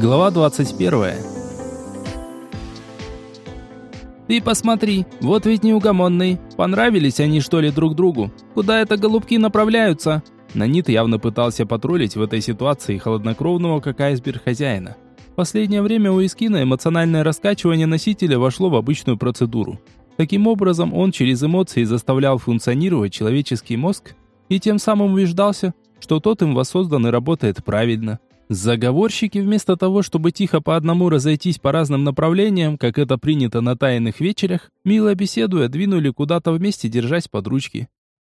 Глава 21. Ты посмотри, вот ведь неугомонный. Понравились они что ли друг другу? Куда это голубки направляются? Нанит явно пытался потроллить в этой ситуации холоднокровного как айсберг хозяина. В последнее время у Искина эмоциональное раскачивание носителя вошло в обычную процедуру. Таким образом, он через эмоции заставлял функционировать человеческий мозг и тем самым убеждался, что тот им воссоздан и работает правильно. Заговорщики вместо того, чтобы тихо по одному разойтись по разным направлениям, как это принято на тайных вечерах, мило беседуя, двинули куда-то вместе, держась под ручки.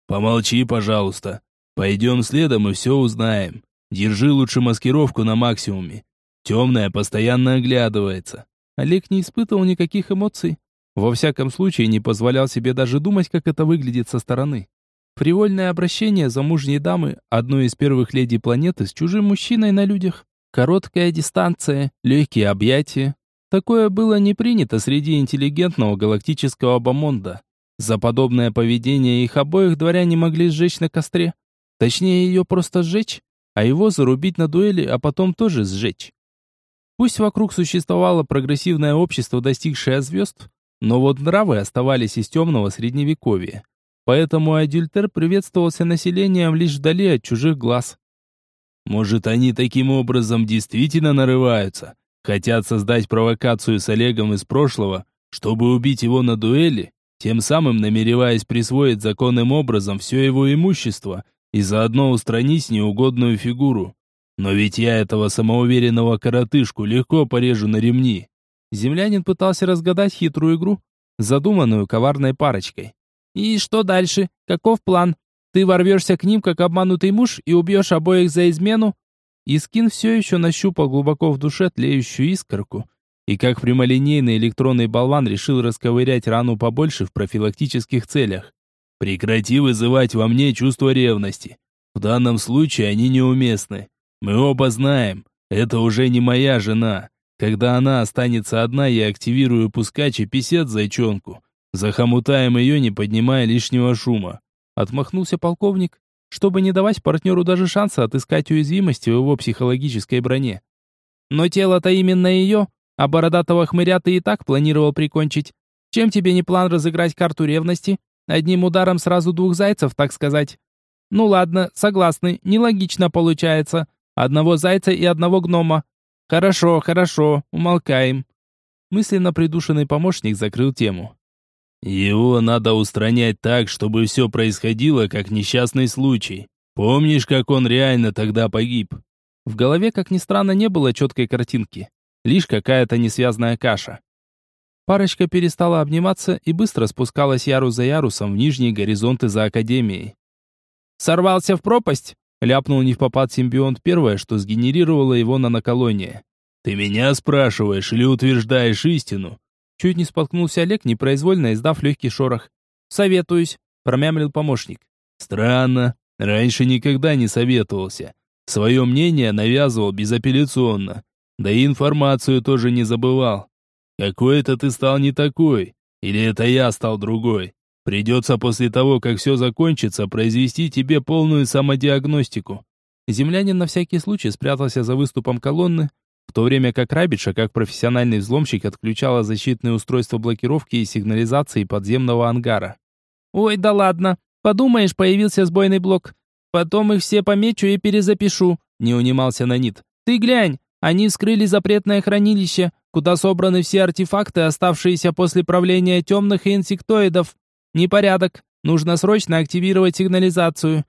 «Помолчи, пожалуйста. Пойдем следом и все узнаем. Держи лучше маскировку на максимуме. Темная постоянно оглядывается». Олег не испытывал никаких эмоций. Во всяком случае, не позволял себе даже думать, как это выглядит со стороны. Привольное обращение замужней дамы, одной из первых леди планеты, с чужим мужчиной на людях. Короткая дистанция, легкие объятия. Такое было не принято среди интеллигентного галактического бомонда. За подобное поведение их обоих дворяне могли сжечь на костре. Точнее, ее просто сжечь, а его зарубить на дуэли, а потом тоже сжечь. Пусть вокруг существовало прогрессивное общество, достигшее звезд, но вот нравы оставались из темного средневековья. Поэтому адюльтер приветствовался населением лишь вдали от чужих глаз. Может, они таким образом действительно нарываются? Хотят создать провокацию с Олегом из прошлого, чтобы убить его на дуэли, тем самым намереваясь присвоить законным образом все его имущество и заодно устранить неугодную фигуру. Но ведь я этого самоуверенного коротышку легко порежу на ремни. Землянин пытался разгадать хитрую игру, задуманную коварной парочкой. И что дальше? Каков план? Ты ворвешься к ним, как обманутый муж, и убьешь обоих за измену?» Искин все еще нащупал глубоко в душе тлеющую искорку, и как прямолинейный электронный болван решил расковырять рану побольше в профилактических целях. «Прекрати вызывать во мне чувство ревности. В данном случае они неуместны. Мы оба знаем, это уже не моя жена. Когда она останется одна, я активирую пускач и писет зайчонку. Захомутаем ее, не поднимая лишнего шума. Отмахнулся полковник, чтобы не давать партнеру даже шанса отыскать уязвимости в его психологической броне. Но тело-то именно ее, а бородатого хмыря ты и так планировал прикончить. Чем тебе не план разыграть карту ревности? Одним ударом сразу двух зайцев, так сказать. Ну ладно, согласны, нелогично получается. Одного зайца и одного гнома. Хорошо, хорошо, умолкаем. Мысленно придушенный помощник закрыл тему. Его надо устранять так, чтобы все происходило как несчастный случай. Помнишь, как он реально тогда погиб? В голове, как ни странно, не было четкой картинки. Лишь какая-то несвязная каша. Парочка перестала обниматься и быстро спускалась ярус за ярусом в нижние горизонты за Академией. «Сорвался в пропасть?» — ляпнул не в попад симбионт первое, что сгенерировало его на наколоние. «Ты меня спрашиваешь или утверждаешь истину?» Чуть не споткнулся Олег, непроизвольно издав легкий шорох. «Советуюсь», — промямлил помощник. «Странно. Раньше никогда не советовался. Свое мнение навязывал безапелляционно. Да и информацию тоже не забывал. Какой-то ты стал не такой. Или это я стал другой. Придется после того, как все закончится, произвести тебе полную самодиагностику». Землянин на всякий случай спрятался за выступом колонны, в то время как Рабиша, как профессиональный взломщик, отключала защитные устройства блокировки и сигнализации подземного ангара. «Ой, да ладно! Подумаешь, появился сбойный блок. Потом их все помечу и перезапишу», — не унимался Нанит. «Ты глянь, они вскрыли запретное хранилище, куда собраны все артефакты, оставшиеся после правления темных и инсектоидов. Непорядок. Нужно срочно активировать сигнализацию».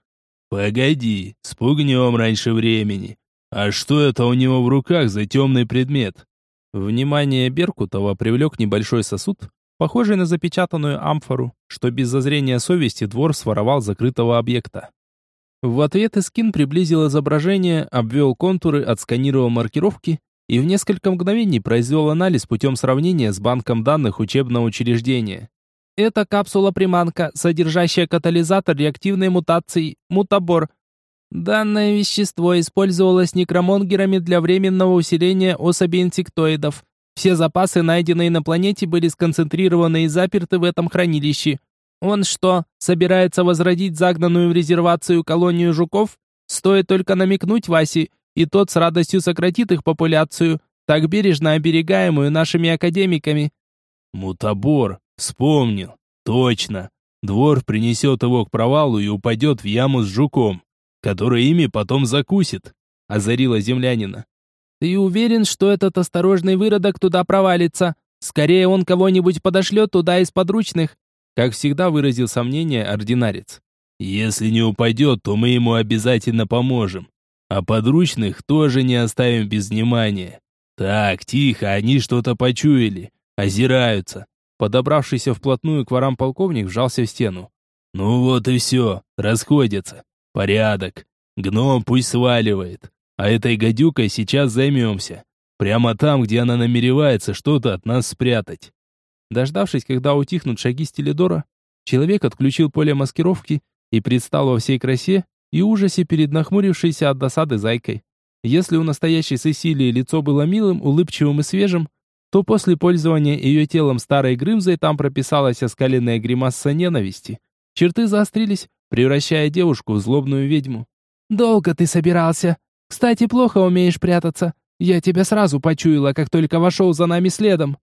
«Погоди, спугнем раньше времени. А что это у него в руках за темный предмет? Внимание Беркутова привлек небольшой сосуд, похожий на запечатанную амфору, что без зазрения совести двор своровал закрытого объекта. В ответ Искин приблизил изображение, обвел контуры, отсканировал маркировки и в несколько мгновений произвел анализ путем сравнения с банком данных учебного учреждения. Это капсула-приманка, содержащая катализатор реактивной мутации, мутабор, Данное вещество использовалось некромонгерами для временного усиления особей инсектоидов. Все запасы, найденные на планете, были сконцентрированы и заперты в этом хранилище. Он что, собирается возродить загнанную в резервацию колонию жуков? Стоит только намекнуть Васе, и тот с радостью сократит их популяцию, так бережно оберегаемую нашими академиками. Мутабор, вспомнил. Точно. Двор принесет его к провалу и упадет в яму с жуком, который ими потом закусит, озарила землянина. Ты уверен, что этот осторожный выродок туда провалится? Скорее он кого-нибудь подошлет туда из подручных, как всегда выразил сомнение ординарец. Если не упадет, то мы ему обязательно поможем. А подручных тоже не оставим без внимания. Так, тихо, они что-то почуяли. Озираются. Подобравшийся вплотную к ворам полковник вжался в стену. Ну вот и все, расходятся. Порядок. Гном пусть сваливает. А этой гадюкой сейчас займемся. Прямо там, где она намеревается что-то от нас спрятать. Дождавшись, когда утихнут шаги Стелидора, человек отключил поле маскировки и предстал во всей красе и ужасе перед нахмурившейся от досады зайкой. Если у настоящей Сесилии лицо было милым, улыбчивым и свежим, то после пользования ее телом старой Грымзой там прописалась оскаленная гримаса ненависти. Черты заострились, превращая девушку в злобную ведьму. «Долго ты собирался. Кстати, плохо умеешь прятаться. Я тебя сразу почуяла, как только вошел за нами следом».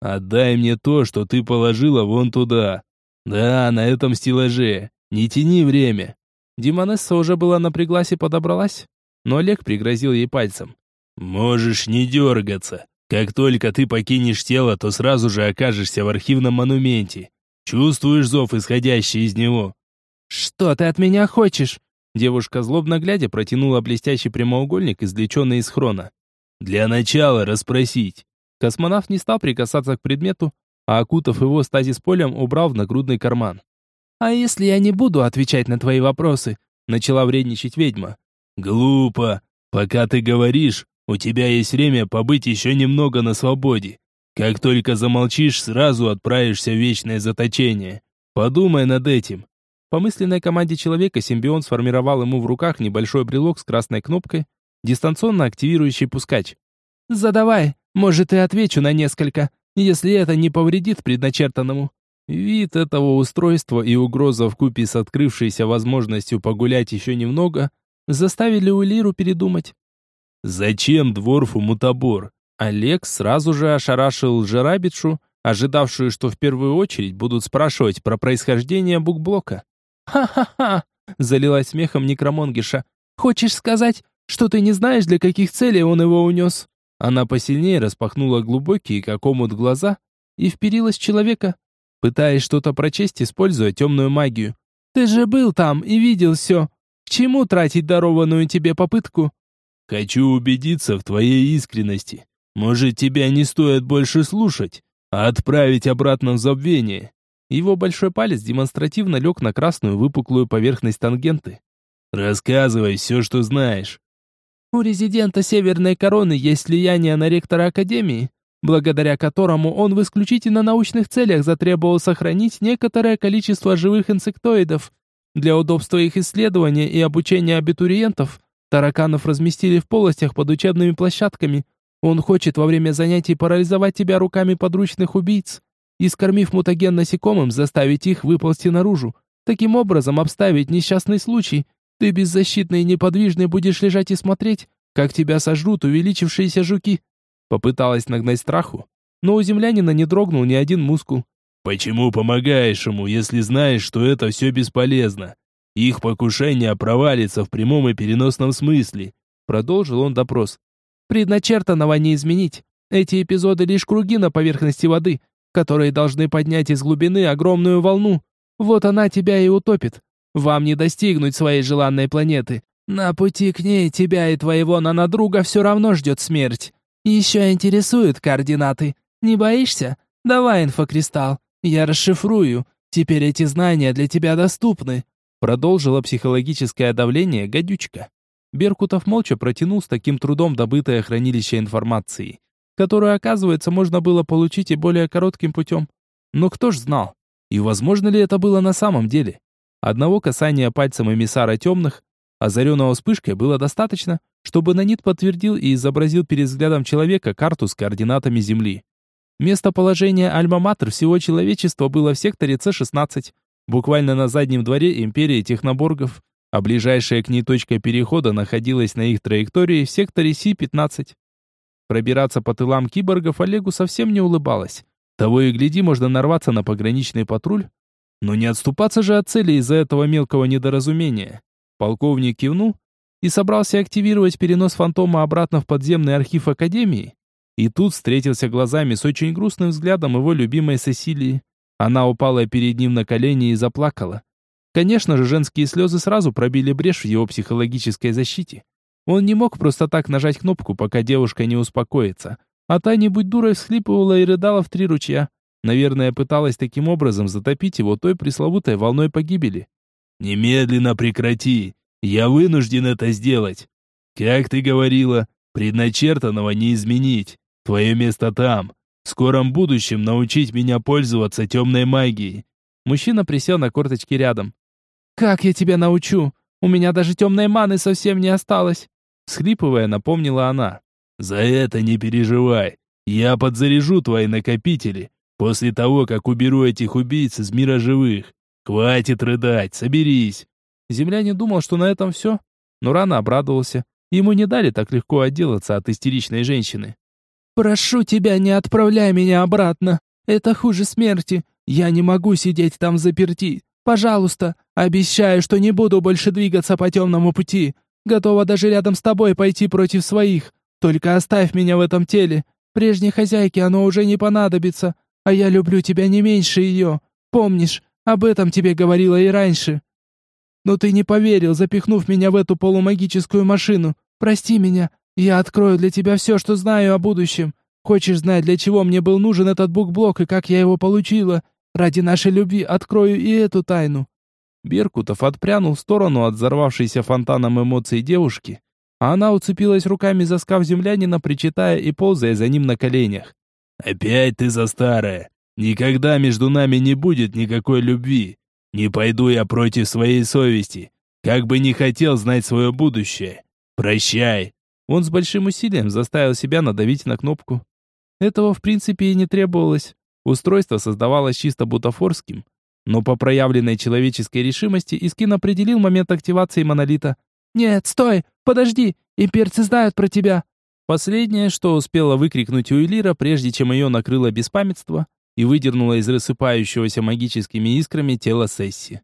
Отдай мне то, что ты положила вон туда. Да, на этом стеллаже. Не тяни время. Демонесса уже была напряглась и подобралась, но Олег пригрозил ей пальцем. Можешь не дергаться. Как только ты покинешь тело, то сразу же окажешься в архивном монументе. Чувствуешь зов, исходящий из него? Что ты от меня хочешь? Девушка, злобно глядя, протянула блестящий прямоугольник, извлеченный из хрона. Для начала расспросить. Космонавт не стал прикасаться к предмету, а окутав его стазис полем, убрал в нагрудный карман. «А если я не буду отвечать на твои вопросы?» Начала вредничать ведьма. «Глупо. Пока ты говоришь, у тебя есть время побыть еще немного на свободе. Как только замолчишь, сразу отправишься в вечное заточение. Подумай над этим». По мысленной команде человека симбион сформировал ему в руках небольшой брелок с красной кнопкой, дистанционно активирующий пускач. «Задавай, может, и отвечу на несколько, если это не повредит предначертанному». Вид этого устройства и угроза вкупе с открывшейся возможностью погулять еще немного заставили Улиру передумать. «Зачем дворфу мутабор?» Олег сразу же ошарашил Жерабитшу, ожидавшую, что в первую очередь будут спрашивать про происхождение букблока. «Ха-ха-ха!» — залилась смехом Некромонгиша. «Хочешь сказать, что ты не знаешь, для каких целей он его унес?» Она посильнее распахнула глубокие, как омут, глаза и вперилась в человека, пытаясь что-то прочесть, используя темную магию. «Ты же был там и видел все. К чему тратить дарованную тебе попытку?» «Хочу убедиться в твоей искренности. Может, тебя не стоит больше слушать, а отправить обратно в забвение?» Его большой палец демонстративно лег на красную выпуклую поверхность тангенты. «Рассказывай все, что знаешь». У резидента Северной Короны есть влияние на ректора Академии, благодаря которому он в исключительно научных целях затребовал сохранить некоторое количество живых инсектоидов. Для удобства их исследования и обучения абитуриентов тараканов разместили в полостях под учебными площадками. Он хочет во время занятий парализовать тебя руками подручных убийц и, скормив мутаген насекомым, заставить их выползти наружу. Таким образом обставить несчастный случай, ты беззащитный и неподвижный будешь лежать и смотреть, как тебя сожрут увеличившиеся жуки. Попыталась нагнать страху, но у землянина не дрогнул ни один мускул. Почему помогаешь ему, если знаешь, что это все бесполезно? Их покушение провалится в прямом и переносном смысле. Продолжил он допрос. Предначертанного не изменить. Эти эпизоды лишь круги на поверхности воды, которые должны поднять из глубины огромную волну. Вот она тебя и утопит. Вам не достигнуть своей желанной планеты. На пути к ней тебя и твоего нанодруга все равно ждет смерть. Еще интересуют координаты. Не боишься? Давай инфокристалл. Я расшифрую. Теперь эти знания для тебя доступны. Продолжила психологическое давление гадючка. Беркутов молча протянул с таким трудом добытое хранилище информации, которую, оказывается, можно было получить и более коротким путем. Но кто ж знал? И возможно ли это было на самом деле? Одного касания пальцем эмиссара темных, озаренного вспышкой, было достаточно, чтобы Нанит подтвердил и изобразил перед взглядом человека карту с координатами Земли. Местоположение Альма-Матер всего человечества было в секторе С-16, буквально на заднем дворе империи техноборгов, а ближайшая к ней точка перехода находилась на их траектории в секторе Си-15. Пробираться по тылам киборгов Олегу совсем не улыбалось. Того и гляди, можно нарваться на пограничный патруль. Но не отступаться же от цели из-за этого мелкого недоразумения. Полковник кивнул и собрался активировать перенос фантома обратно в подземный архив Академии. И тут встретился глазами с очень грустным взглядом его любимой Сесилии. Она упала перед ним на колени и заплакала. Конечно же, женские слезы сразу пробили брешь в его психологической защите. Он не мог просто так нажать кнопку, пока девушка не успокоится. А та, не будь дурой, всхлипывала и рыдала в три ручья. Наверное, пыталась таким образом затопить его той пресловутой волной погибели. «Немедленно прекрати! Я вынужден это сделать! Как ты говорила, предначертанного не изменить. Твое место там. В скором будущем научить меня пользоваться темной магией». Мужчина присел на корточки рядом. «Как я тебя научу? У меня даже темной маны совсем не осталось!» Схлипывая, напомнила она. «За это не переживай. Я подзаряжу твои накопители после того, как уберу этих убийц из мира живых. Хватит рыдать, соберись!» Земля думал, что на этом все, но рано обрадовался. Ему не дали так легко отделаться от истеричной женщины. «Прошу тебя, не отправляй меня обратно. Это хуже смерти. Я не могу сидеть там заперти. Пожалуйста, обещаю, что не буду больше двигаться по темному пути. Готова даже рядом с тобой пойти против своих. Только оставь меня в этом теле. Прежней хозяйке оно уже не понадобится. А я люблю тебя не меньше ее. Помнишь, об этом тебе говорила и раньше. Но ты не поверил, запихнув меня в эту полумагическую машину. Прости меня, я открою для тебя все, что знаю о будущем. Хочешь знать, для чего мне был нужен этот букблок и как я его получила? Ради нашей любви открою и эту тайну». Беркутов отпрянул в сторону от взорвавшейся фонтаном эмоций девушки, а она уцепилась руками за скаф землянина, причитая и ползая за ним на коленях. «Опять ты за старое! Никогда между нами не будет никакой любви! Не пойду я против своей совести, как бы не хотел знать свое будущее! Прощай!» Он с большим усилием заставил себя надавить на кнопку. Этого в принципе и не требовалось. Устройство создавалось чисто бутафорским, но по проявленной человеческой решимости Искин определил момент активации монолита. «Нет, стой! Подожди! Имперцы знают про тебя!» Последнее, что успела выкрикнуть Уэлира, прежде чем ее накрыло беспамятство и выдернуло из рассыпающегося магическими искрами тело Сесси.